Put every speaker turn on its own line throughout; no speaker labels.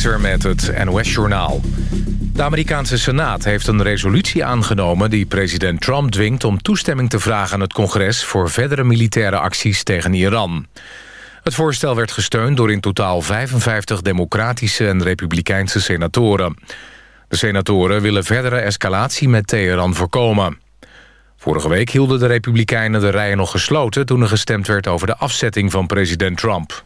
Met het NOS-journaal. De Amerikaanse Senaat heeft een resolutie aangenomen... die president Trump dwingt om toestemming te vragen aan het congres... voor verdere militaire acties tegen Iran. Het voorstel werd gesteund door in totaal 55 democratische en republikeinse senatoren. De senatoren willen verdere escalatie met Teheran voorkomen. Vorige week hielden de republikeinen de rijen nog gesloten... toen er gestemd werd over de afzetting van president Trump.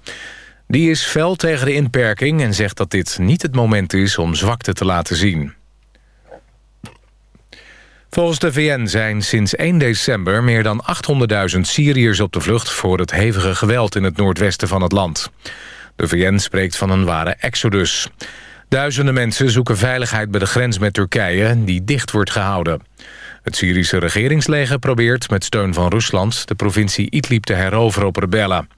Die is fel tegen de inperking en zegt dat dit niet het moment is om zwakte te laten zien. Volgens de VN zijn sinds 1 december meer dan 800.000 Syriërs op de vlucht... voor het hevige geweld in het noordwesten van het land. De VN spreekt van een ware exodus. Duizenden mensen zoeken veiligheid bij de grens met Turkije... die dicht wordt gehouden. Het Syrische regeringsleger probeert met steun van Rusland... de provincie Idlib te heroveren op rebellen.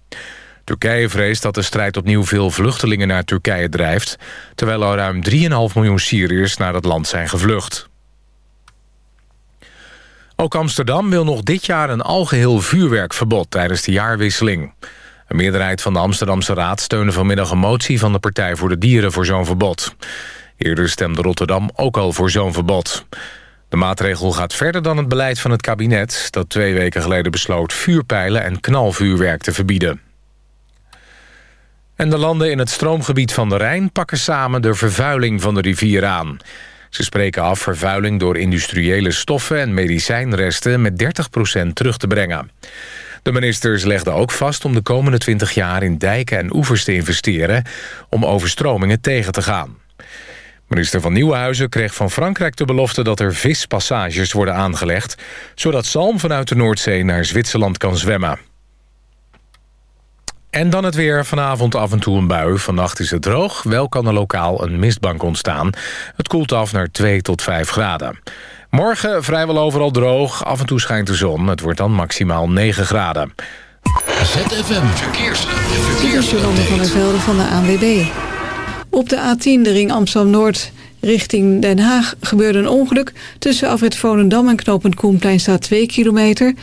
Turkije vreest dat de strijd opnieuw veel vluchtelingen naar Turkije drijft... terwijl er ruim 3,5 miljoen Syriërs naar het land zijn gevlucht. Ook Amsterdam wil nog dit jaar een algeheel vuurwerkverbod tijdens de jaarwisseling. Een meerderheid van de Amsterdamse Raad steunde vanmiddag een motie van de Partij voor de Dieren voor zo'n verbod. Eerder stemde Rotterdam ook al voor zo'n verbod. De maatregel gaat verder dan het beleid van het kabinet... dat twee weken geleden besloot vuurpijlen en knalvuurwerk te verbieden. En de landen in het stroomgebied van de Rijn pakken samen de vervuiling van de rivier aan. Ze spreken af vervuiling door industriële stoffen en medicijnresten met 30% terug te brengen. De ministers legden ook vast om de komende 20 jaar in dijken en oevers te investeren om overstromingen tegen te gaan. Minister van Nieuwenhuizen kreeg van Frankrijk de belofte dat er vispassages worden aangelegd, zodat zalm vanuit de Noordzee naar Zwitserland kan zwemmen. En dan het weer. Vanavond af en toe een bui. Vannacht is het droog. Wel kan er lokaal een mistbank ontstaan. Het koelt af naar 2 tot 5 graden. Morgen vrijwel overal droog. Af en toe schijnt de zon. Het wordt dan maximaal 9 graden.
ZFM Verkeers. Verkeers.
van der Velde van de ANWB. Op de A10, de ring Amsterdam-Noord richting Den Haag... gebeurde een ongeluk. Tussen afrit Volendam en knooppunt Koenplein staat 2 kilometer...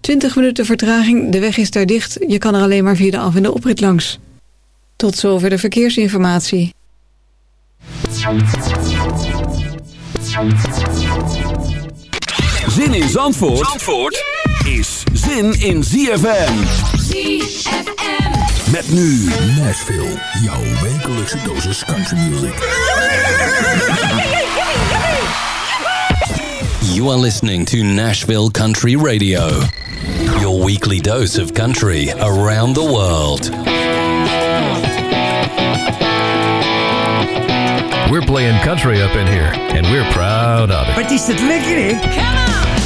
20 minuten vertraging, de weg is daar dicht. Je kan er alleen maar via de af- en de oprit langs. Tot zover de verkeersinformatie.
Zin in Zandvoort, Zandvoort is zin in ZFM.
ZFM.
Met nu Nashville, jouw wekelijkse dosis country music.
You are listening to Nashville Country Radio. Your weekly dose of country around the world.
We're playing country up in here, and we're proud of it.
Wat is het lekker, hè?
Monday,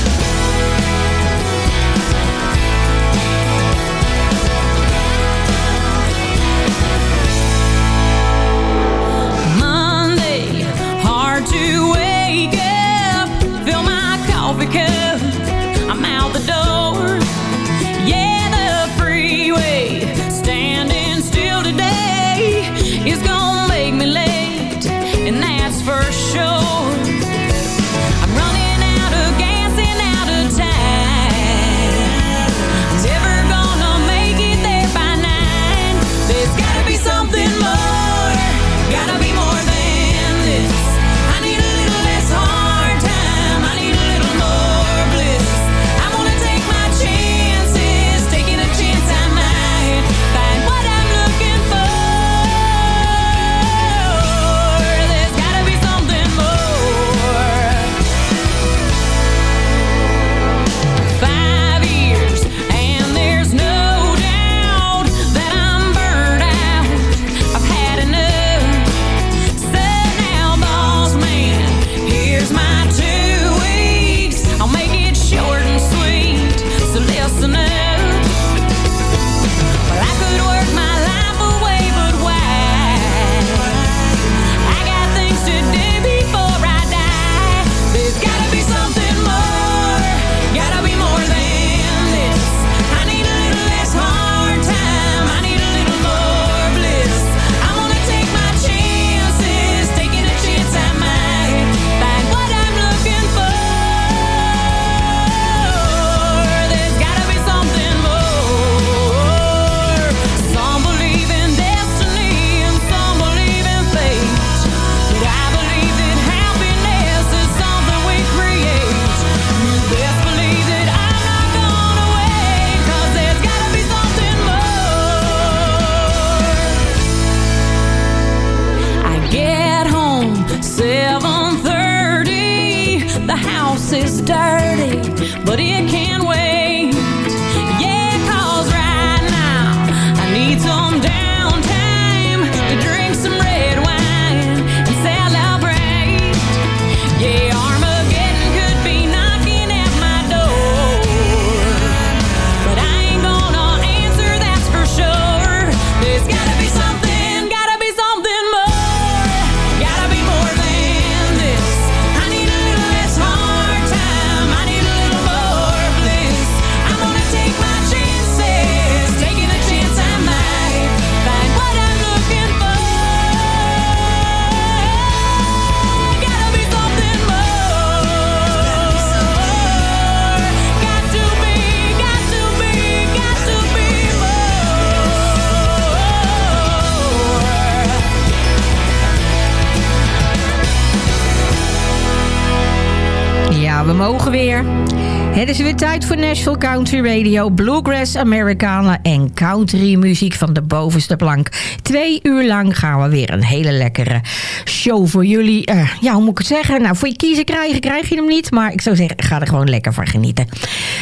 tijd voor Nashville Country Radio, Bluegrass Americana en country muziek van de bovenste plank. Twee uur lang gaan we weer een hele lekkere show voor jullie. eh, ja, hoe moet ik het zeggen? Nou, voor je kiezen krijgen, krijg je hem niet. Maar ik zou zeggen, ga er gewoon lekker van genieten.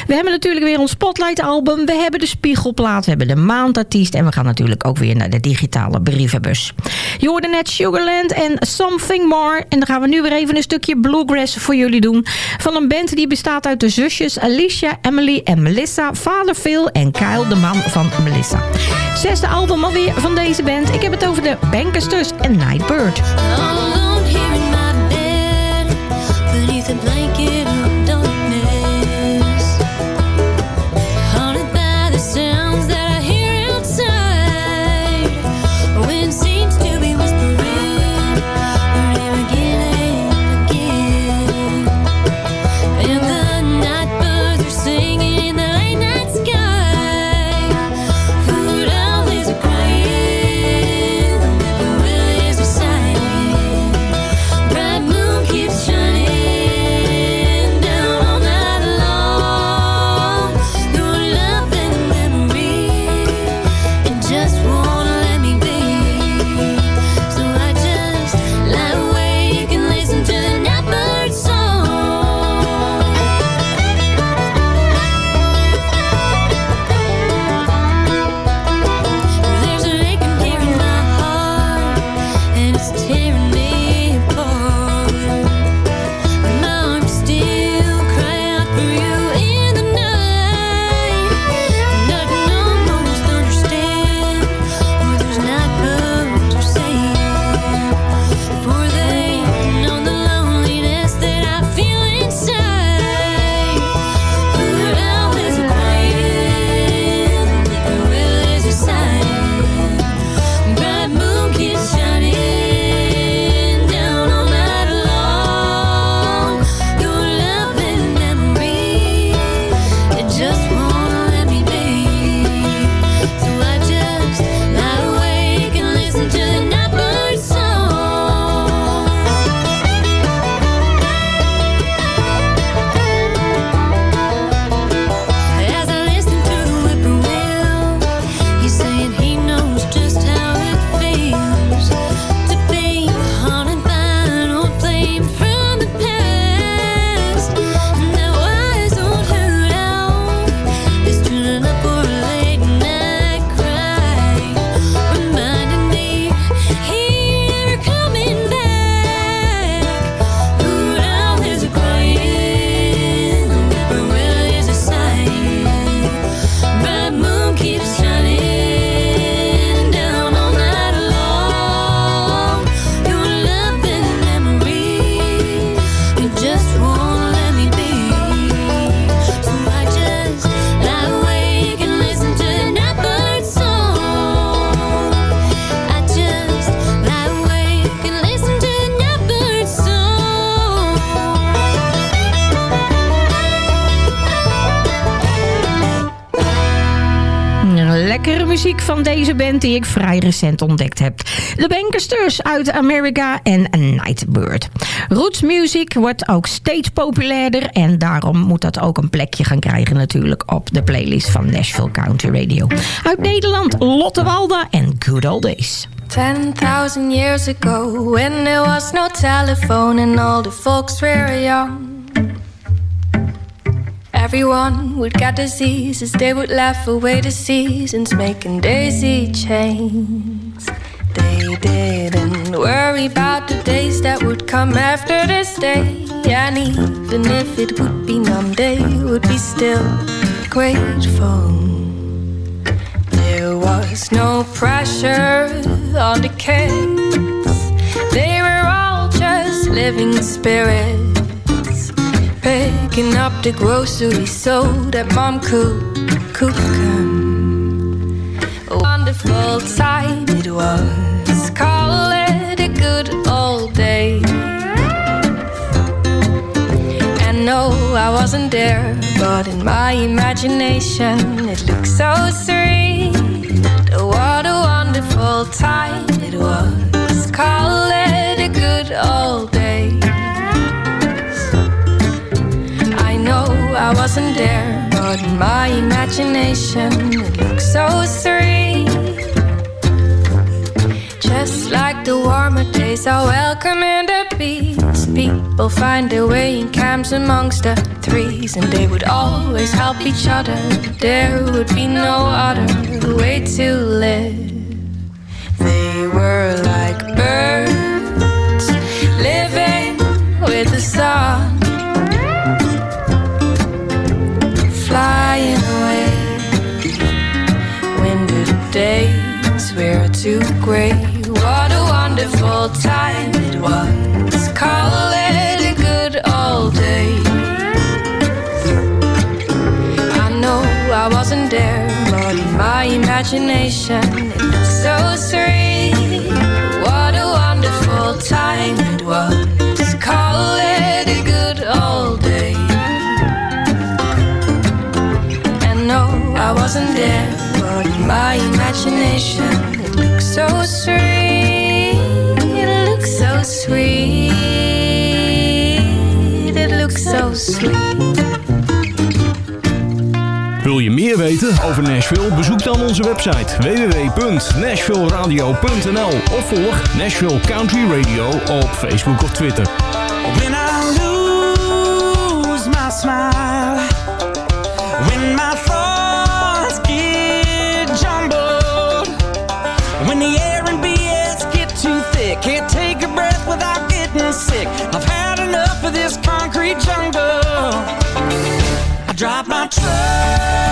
We hebben natuurlijk weer ons Spotlight album. We hebben de Spiegelplaat, we hebben de Maandartiest. En we gaan natuurlijk ook weer naar de digitale brievenbus. Je hoorde net Sugarland en Something More. En dan gaan we nu weer even een stukje bluegrass voor jullie doen. Van een band die bestaat uit de zusjes Emily en Melissa. Vader Phil en Kyle, de man van Melissa. Zesde album alweer van deze band. Ik heb het over de Bankesters en Nightbird. Van deze band die ik vrij recent ontdekt heb. De Bankesters uit Amerika en Nightbird. Roots music wordt ook steeds populairder en daarom moet dat ook een plekje gaan krijgen natuurlijk op de playlist van Nashville Country Radio. Uit Nederland Lotte Walda en Good Old Days.
10,000 years ago when there was no telephone and all the folks were young. Everyone would get diseases, they would laugh away the seasons, making daisy chains. They didn't worry about the days that would come after this day. And even if it would be numb, they would be still grateful. There was no pressure on the kids, they were all just living spirits, picking up the groceries so that mom could cook 'em. A wonderful time it was. Call it a good old day. And no, I wasn't there, but in my imagination it looked so. Oh, what a wonderful time it was. There, but in my imagination it looked so sweet. Just like the warmer days are welcome in the peace. People find their way in camps amongst the threes, and they would always help each other. There would be no other way to live. They were like birds living with the sun, days were too great. What a wonderful time it was. Call it a good old day. I know I wasn't there, but in my imagination was so sweet. What a wonderful time it was. Call it a good old day. And no, I wasn't there, my imagination it looked so sweet. It looked so sweet. It looked so sweet.
Wil je meer weten over Nashville? Bezoek dan onze website www.nashvilleradio.nl of volg Nashville Country Radio op Facebook of Twitter.
When I lose my smile, my truck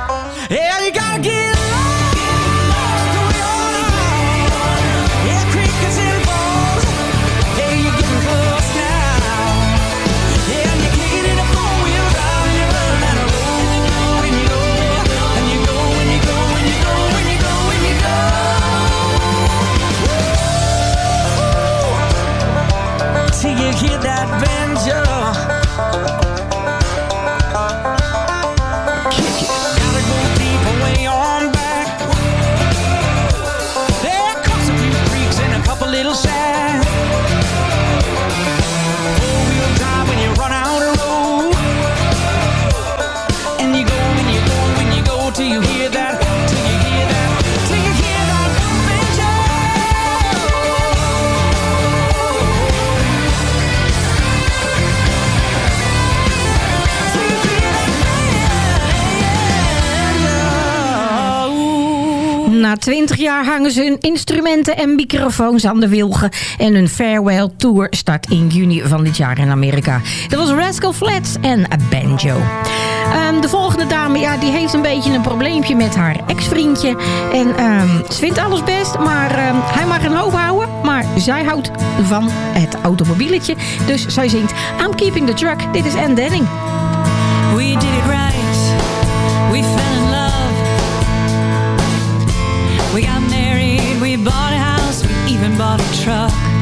Na 20 jaar hangen ze hun instrumenten en microfoons aan de wilgen. En hun farewell tour start in juni van dit jaar in Amerika. Dat was Rascal Flats en Banjo. Ehm, de volgende dame, ja, die heeft een beetje een probleempje met haar ex-vriendje. En ehm, ze vindt alles best, maar ehm, hij mag een hoop houden. Maar zij houdt van het automobieletje. Dus zij zingt I'm Keeping the Truck. Dit is Anne Denning.
Bought a truck.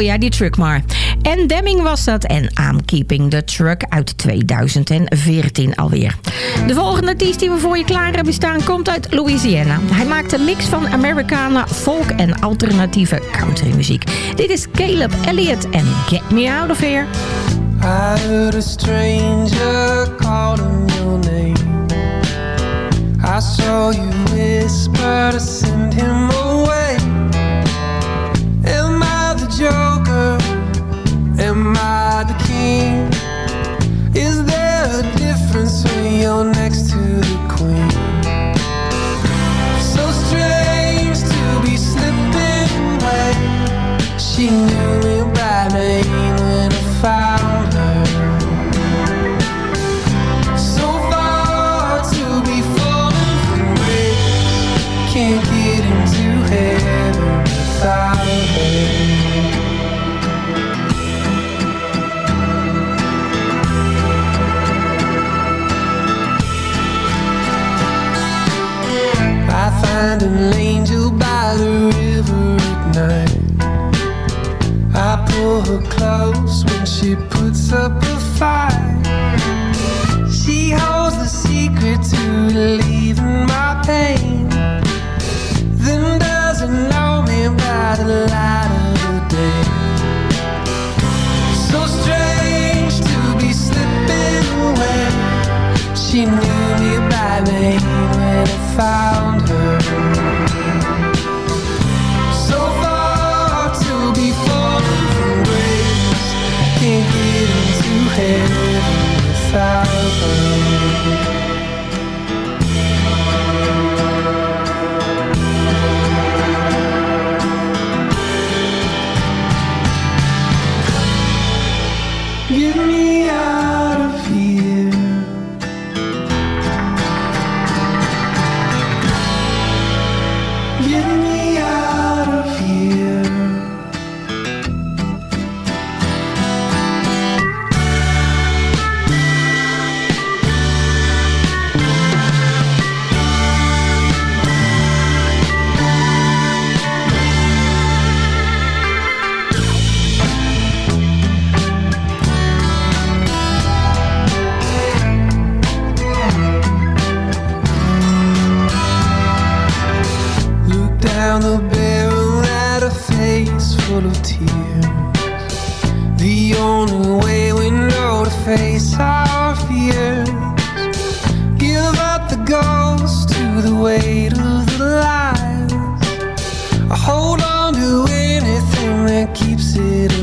Hou jij die truck maar. En Demming was dat en I'm Keeping the Truck uit 2014 alweer. De volgende artiest die we voor je klaar hebben staan komt uit Louisiana. Hij maakt een mix van Americana, folk en alternatieve countrymuziek. Dit is Caleb Elliott en Get Me Out of Here.
I heard a stranger your name. I saw you whisper send him away. Am I the king? Is there a difference when you're next to the queen? So strange to be slipping away. She knew find an angel by the river at night. I pull her close when she puts up a fight. She holds the secret to relieving my pain. Then doesn't know me by the light of the day. So strange to be slipping away. She knew me by name when I found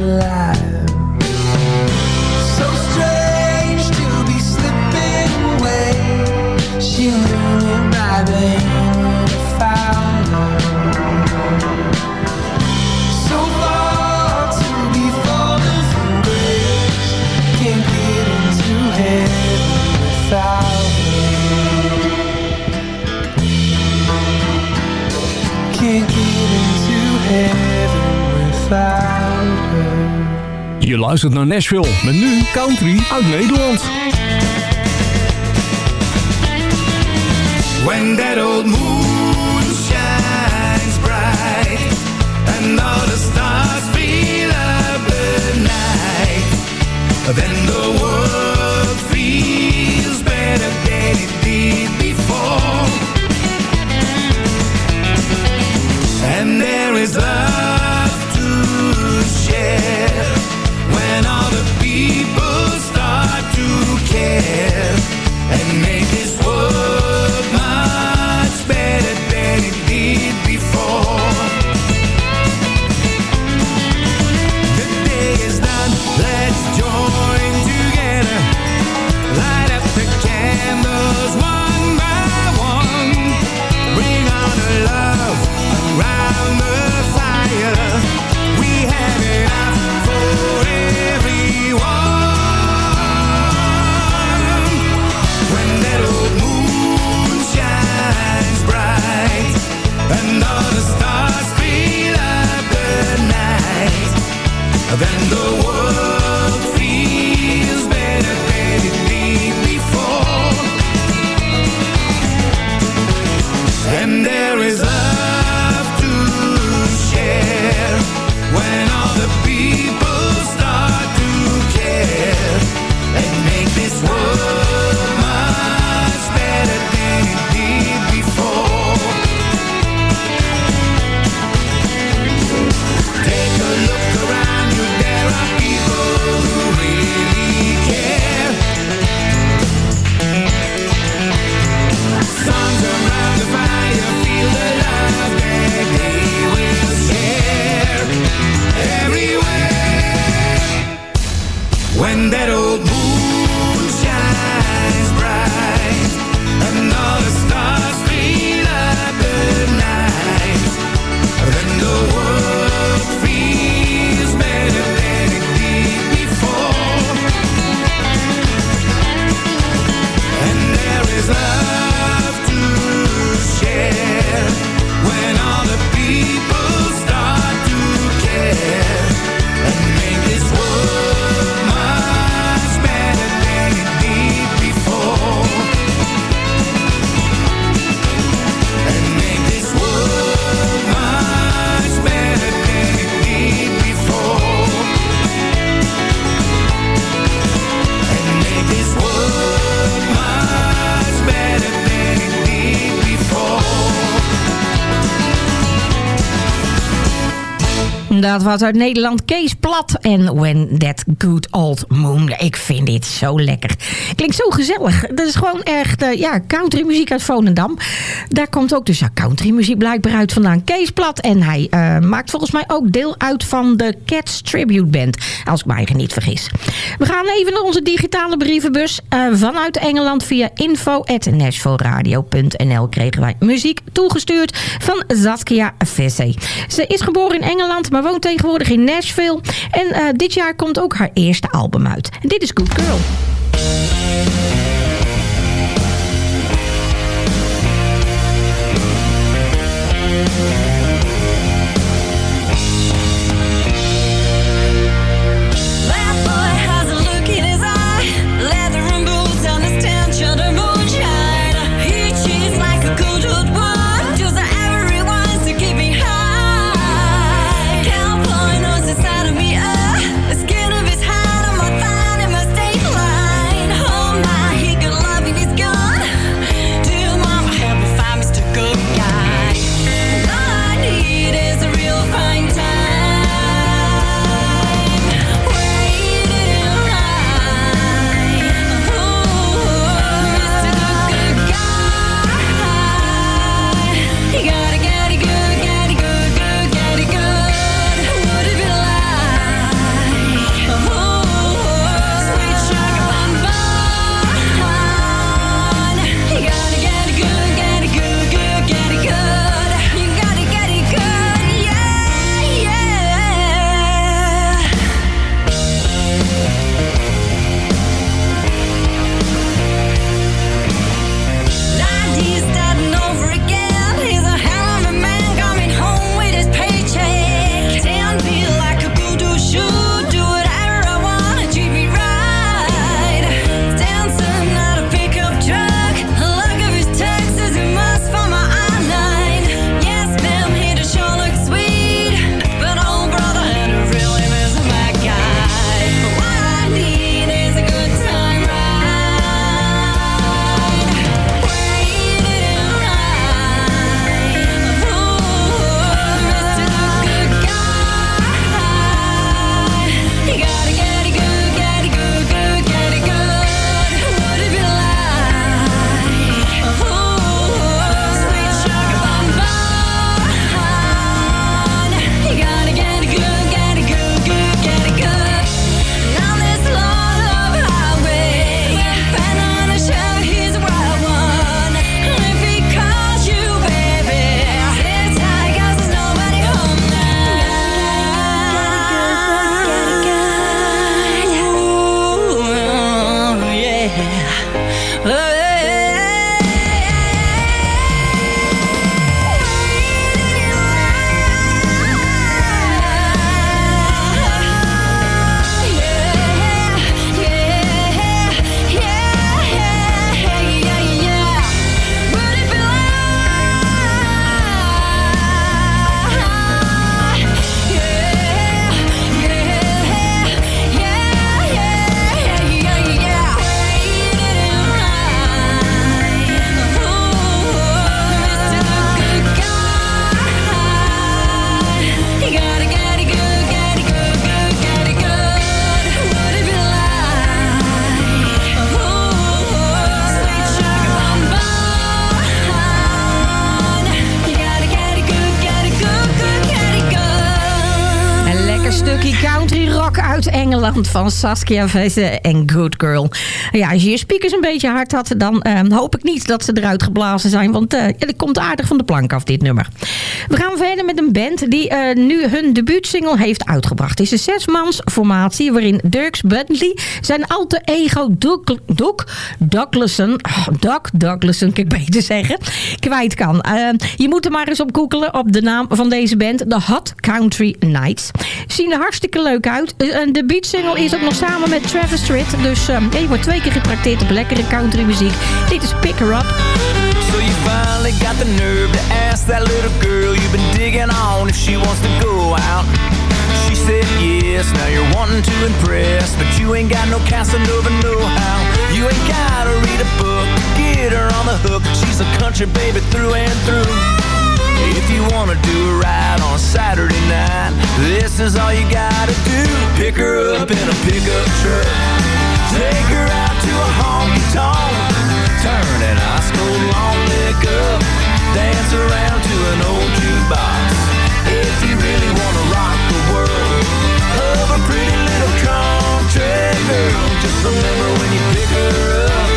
alive So strange to be slipping away She lives.
Je luistert naar Nashville met nu country uit Nederland.
When that old moon shines bright and all the stars fill up the night, then the world
Dat was uit Nederland Kees Plat en When That Good Old Moon. Ik vind dit zo lekker. Klinkt zo gezellig. Dat is gewoon echt uh, ja, countrymuziek uit Volendam. Daar komt ook dus ja, countrymuziek blijkbaar uit vandaan. Kees Plat en hij uh, maakt volgens mij ook deel uit van de Cats Tribute Band. Als ik mij niet vergis. We gaan even naar onze digitale brievenbus. Uh, vanuit Engeland via info.nashvilleradio.nl kregen wij muziek toegestuurd van Zaskia Vesse. Ze is geboren in Engeland, maar woont tegenwoordig in Nashville. En uh, dit jaar komt ook haar eerste album uit. En dit is Good Girl. Stukje country uit Engeland van Saskia Vese en Good Girl. Ja, als je je speakers een beetje hard had, dan eh, hoop ik niet dat ze eruit geblazen zijn. Want eh ja, dit komt aardig van de plank af, dit nummer. We gaan verder met een band die eh, nu hun debuutsingle heeft uitgebracht. Het is een zesmans formatie waarin Dirks Bentley zijn alter ego Doug, Doug Douglason, oh, Doug Douglason, kan ik beter zeggen, kwijt kan. Eh, je moet er maar eens op googelen op de naam van deze band, The Hot Country Nights. Zien er hartstikke leuk uit. Eh, De beatsingle is ook nog samen met Travis Tritt. Dus eh, ja, je wordt twee keer getrakteerd op lekkere country muziek. Dit is Pick Her Up.
So you finally got the nerve to ask that little girl you've been digging on if she wants to go out. She said yes, now you're wanting to impress, but you ain't got no Casanova know-how. You ain't gotta read a book get her on the hook. She's a country baby through and through. If you wanna do a ride on a Saturday night, this is all you gotta do. Pick her up in a pickup truck. Take her out to a honky tonk. Turn an cold long neck up. Dance around to an old jukebox. If you really wanna rock the world of a pretty little country girl, just remember when you pick her up,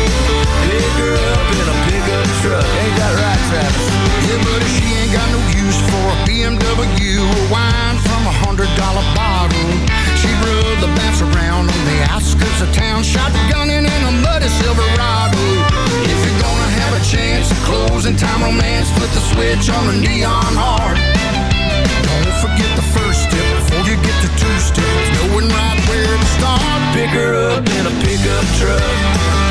pick her up in a pickup truck. Ain't that right, Travis?
Yeah, buddy, she ain't got no use for a BMW or wine from a hundred dollar bottle. She'd the bats around on the outskirts of town, shotgunning in a muddy Silverado. If you're gonna have a chance of closing time romance, put the switch on the neon hard. Don't forget the first step before you get to two steps, knowing right where to start.
Pick her up in a pickup truck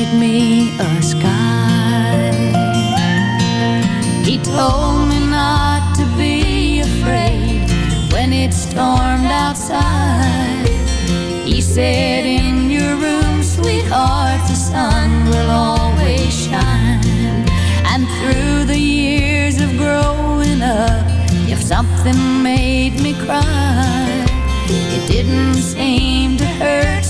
painted me a sky. He told me not to be afraid when it stormed outside. He said, In your room, sweetheart, the sun will always shine. And through the years of growing up, if something made me cry, it didn't seem to hurt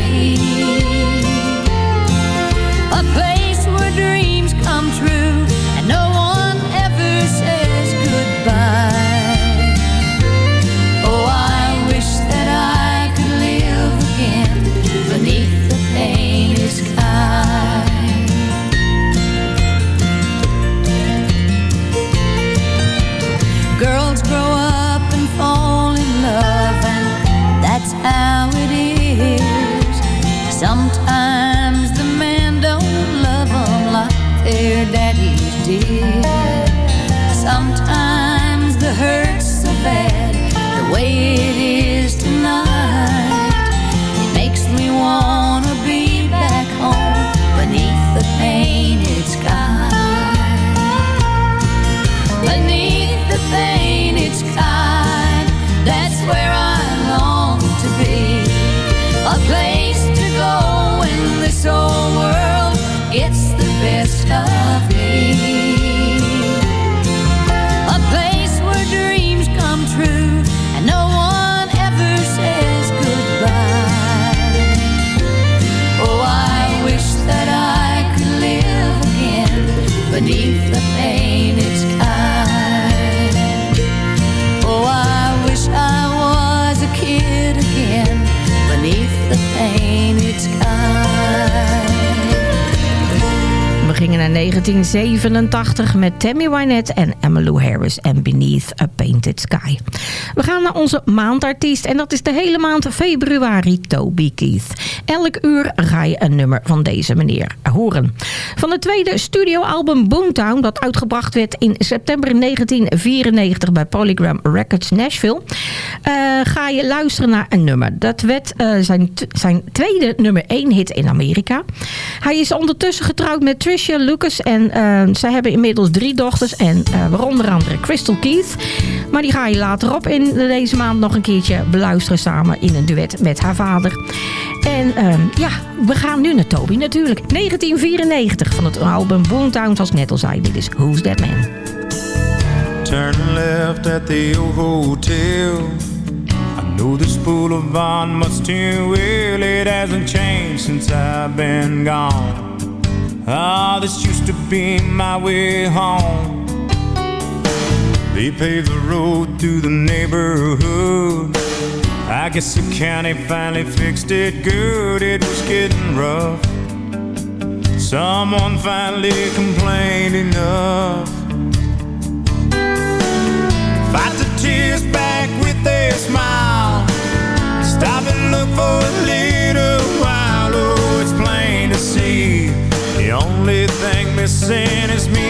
1987 met Tammy Wynette en Emmylou Harris en Beneath a Painted Sky. We gaan naar onze maandartiest en dat is de hele maand februari Toby Keith. Elk uur ga je een nummer van deze meneer horen. Van het tweede studioalbum Boomtown, dat uitgebracht werd in september 1994 bij Polygram Records Nashville, eh, ga je luisteren naar een nummer. Dat werd eh, zijn, zijn tweede nummer 1 hit in Amerika. Hij is ondertussen getrouwd met Tricia Lucas en uh, zij hebben inmiddels drie dochters en waaronder andere Crystal Keith. Maar die ga je later op in deze maand nog een keertje beluisteren samen in een duet met haar vader. En ehm, ja, we gaan nu naar Toby natuurlijk. 1994 van het album Boomtown, zoals net al zei. Dit is Who's That Man?
Turn left at the hotel. I know this boulevard much too. It hasn't changed since I've been gone. Ah, this used to be my way home. They paved the road through the neighborhood. I guess the county finally fixed it good. It was getting rough. Someone finally complained enough. Thing missing is me.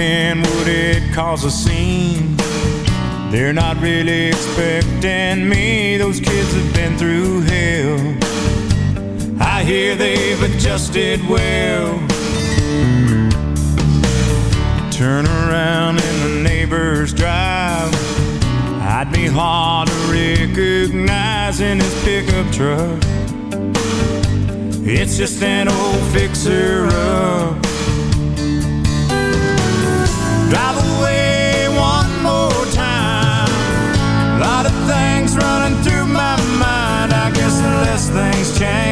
In, would it cause a scene? They're not really expecting me. Those kids have been through hell. I hear they've adjusted well. Turn around in the neighbor's drive. I'd be hard to recognize in his pickup truck. It's just an old fixer up. Running through my mind. I guess the less things change,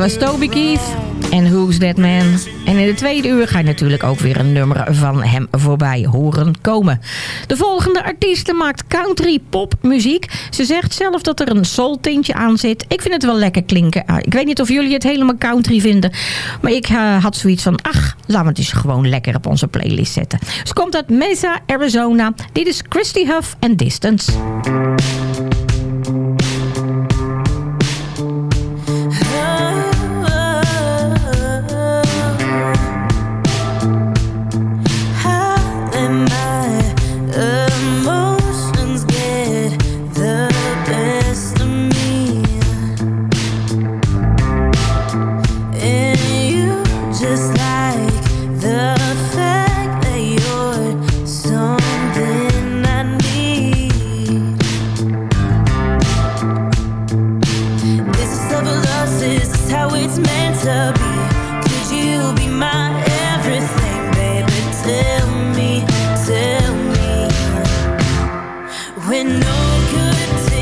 was Toby Keith en Who's That Man. En in de tweede uur ga je natuurlijk ook weer een nummer van hem voorbij horen komen. De volgende artiest maakt country pop muziek. Ze zegt zelf dat er een soul tintje aan zit. Ik vind het wel lekker klinken. Ah, Ik weet niet of jullie het helemaal country vinden. Maar ik eh, had zoiets van, ach, laten we het eens gewoon lekker op onze playlist zetten. Ze komt uit Mesa, Arizona. Dit is Christy Huff en Distance.
when no good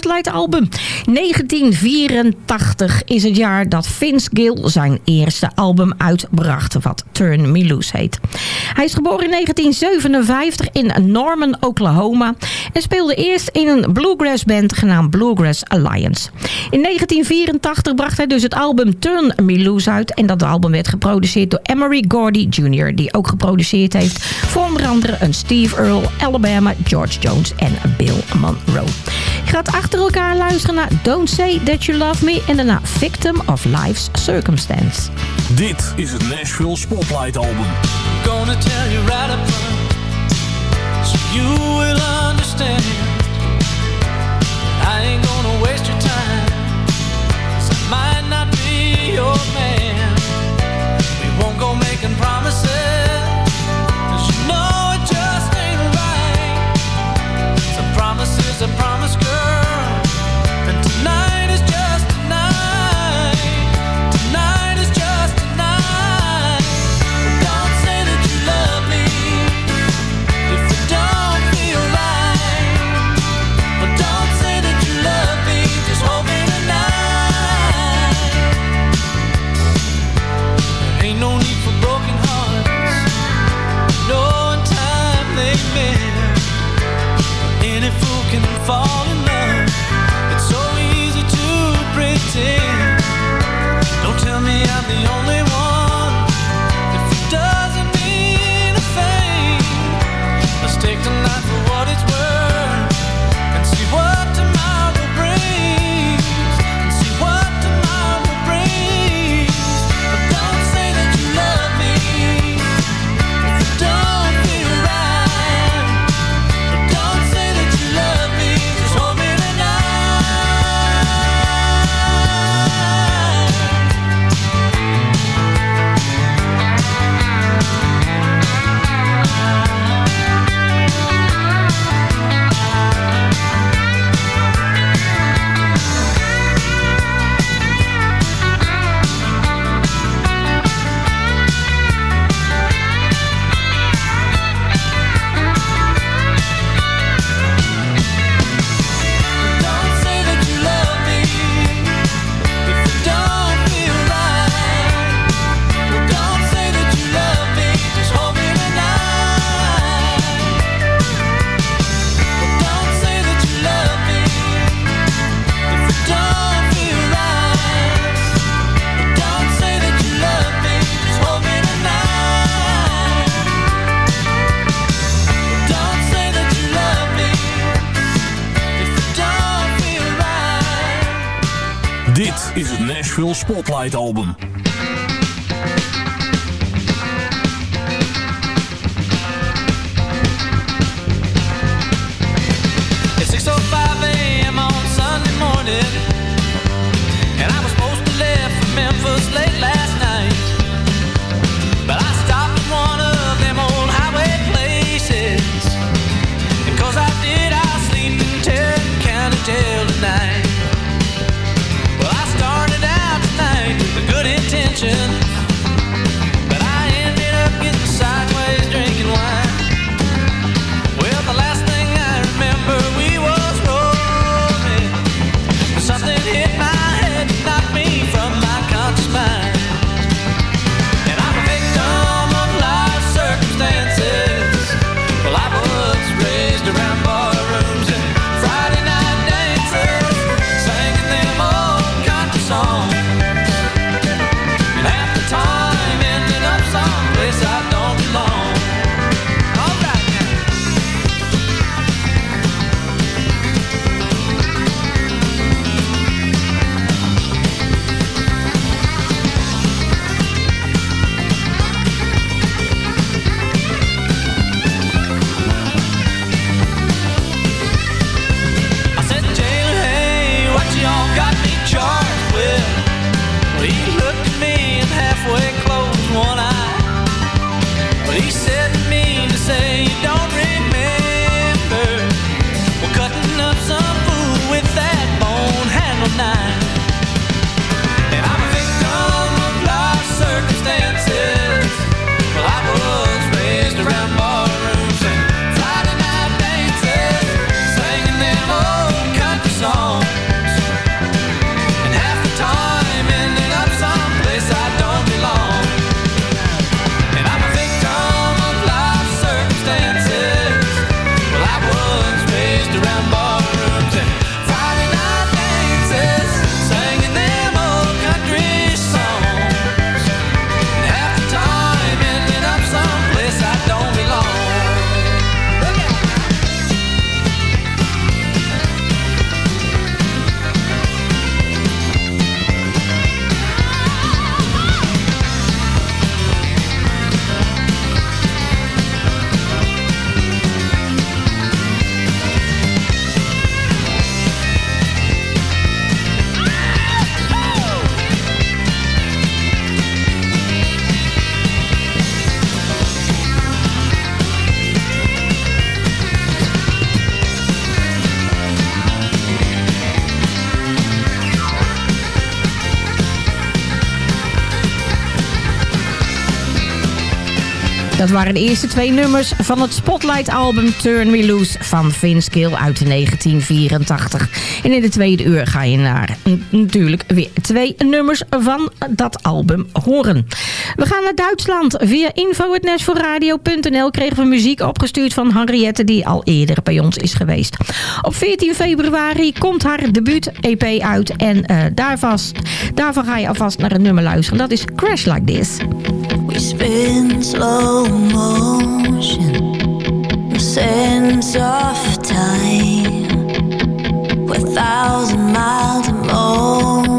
Spotlight album. 1984 is het jaar dat Vince Gill zijn eerste album uitbracht. Wat Turn Me Loose heet. Hij is geboren in 1957 in Norman, Oklahoma. En speelde eerst in een bluegrass band genaamd Bluegrass Alliance. In 1984 bracht hij dus het album Turn Me Loose uit. En dat album werd geproduceerd door Emery Gordy Jr. Die ook geproduceerd heeft voor onder andere een Steve Earle, Alabama, George Jones en Bill Monroe. Gaat achter elkaar luisteren naar Don't Say That You Love Me en daarna Victim of Life's Circumstance.
Dit is het Nashville Spotlight Album.
Gonna tell you right up front So you will understand I ain't gonna waste your time 'Cause I might not be your man We won't go making promises
Dat waren de eerste twee nummers van het Spotlight-album Turn Me Loose van Vince Gill uit 1984. En in de tweede uur ga je naar natuurlijk weer twee nummers van dat album horen. We gaan naar Duitsland. Via info.nl kregen we muziek opgestuurd van Henriette die al eerder bij ons is geweest. Op 14 februari komt haar debuut-EP uit en uh, daarvan ga je alvast naar een nummer luisteren. Dat is Crash Like This.
We spin slow thousand miles
and more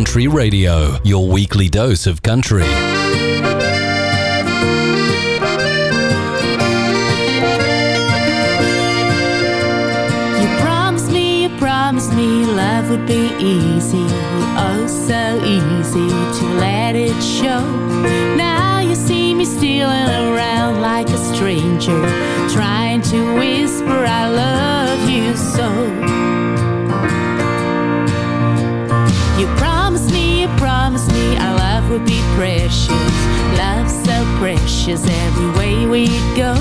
Country Radio, your weekly dose of country.
You promised me, you promised me love would be easy. Oh, so easy to let it show. Now you see me stealing around like a stranger, trying to whisper I love you so. would be precious. love so precious every way we go.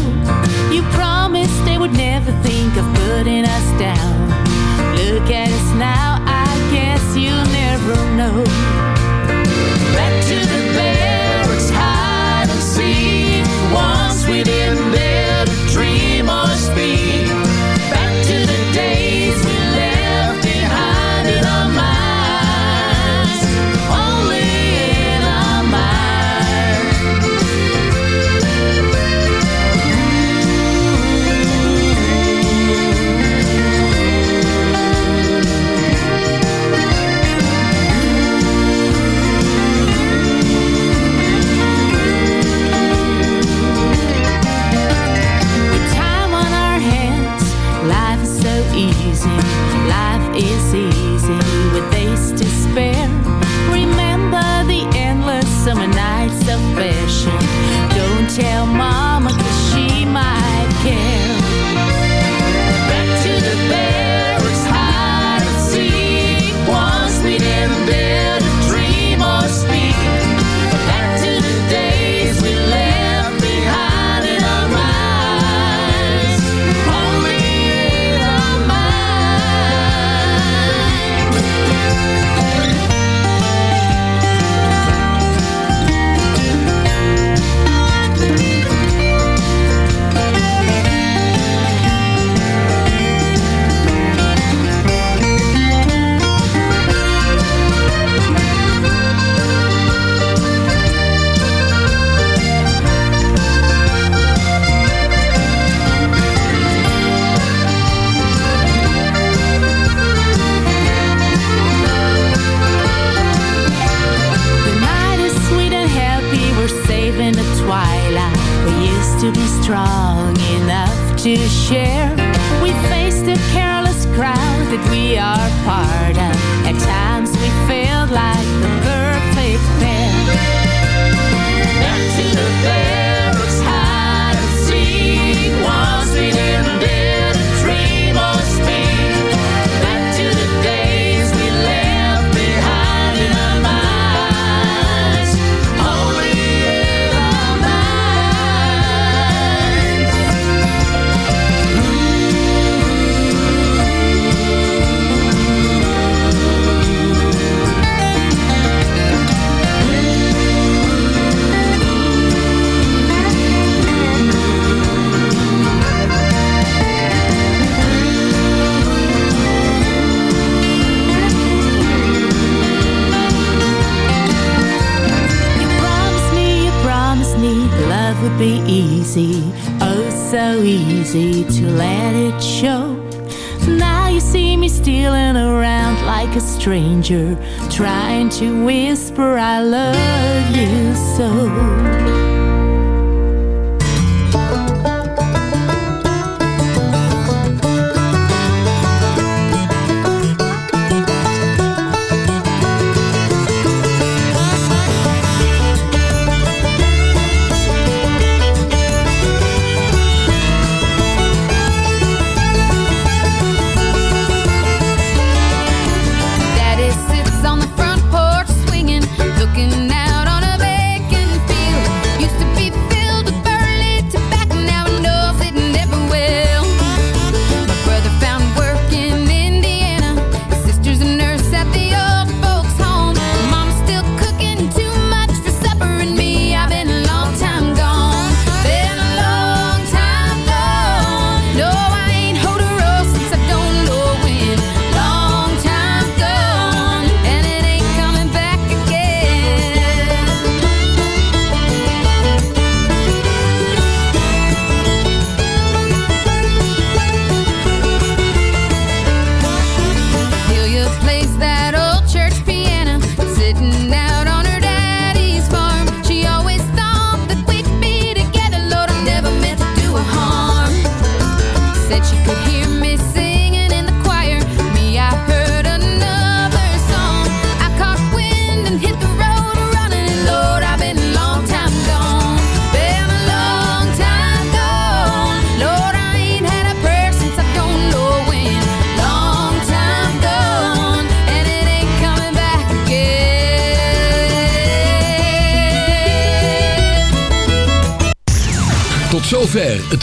You promised they would never think of putting us down. Look at us now, I guess you'll never know.